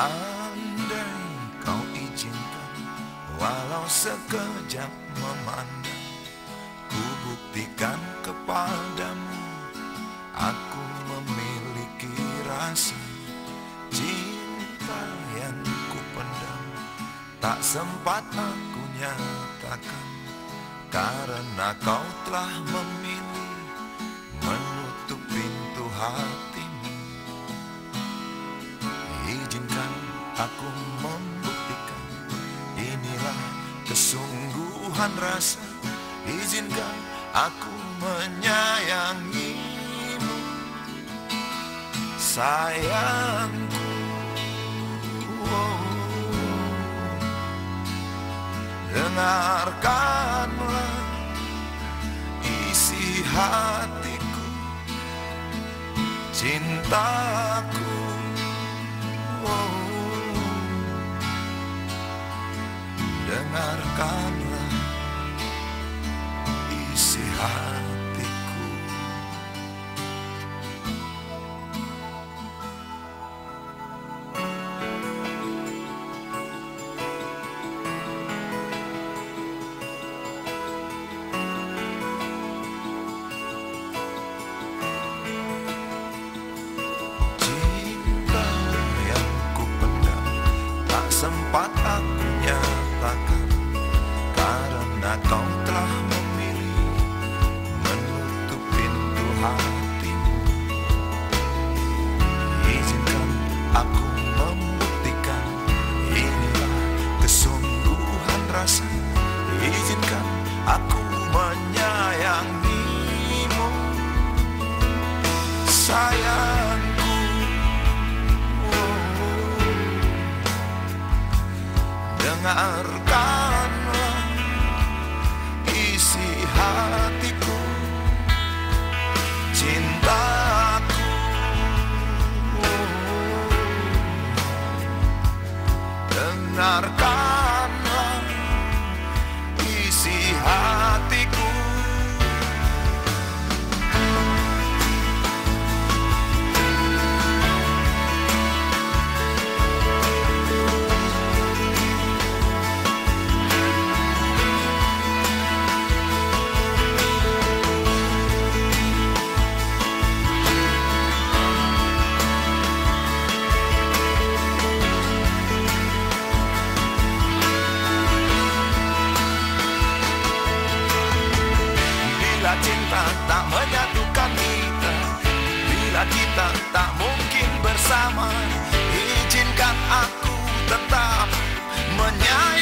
Andai kau izinkan Walau sekejap memandang Ku buktikan kepadamu Aku memiliki rasa Cinta yang ku pendam. Tak sempat aku nyatakan Karena kau telah memilih Menutup pintu hatimu kesungguhan rasa Izinkan aku menyayangimu Sayangku oh. Dengarkanlah isi hatiku Cintaku oh. Dengarkanlah nyatakan Karena kau telah Dengarkanlah Bila kita tak mungkin bersama Izinkan aku tetap menyayangimu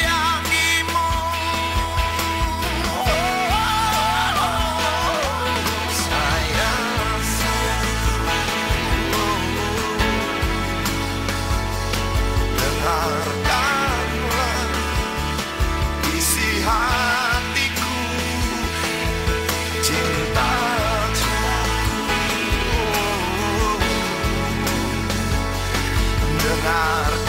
Dengarkanlah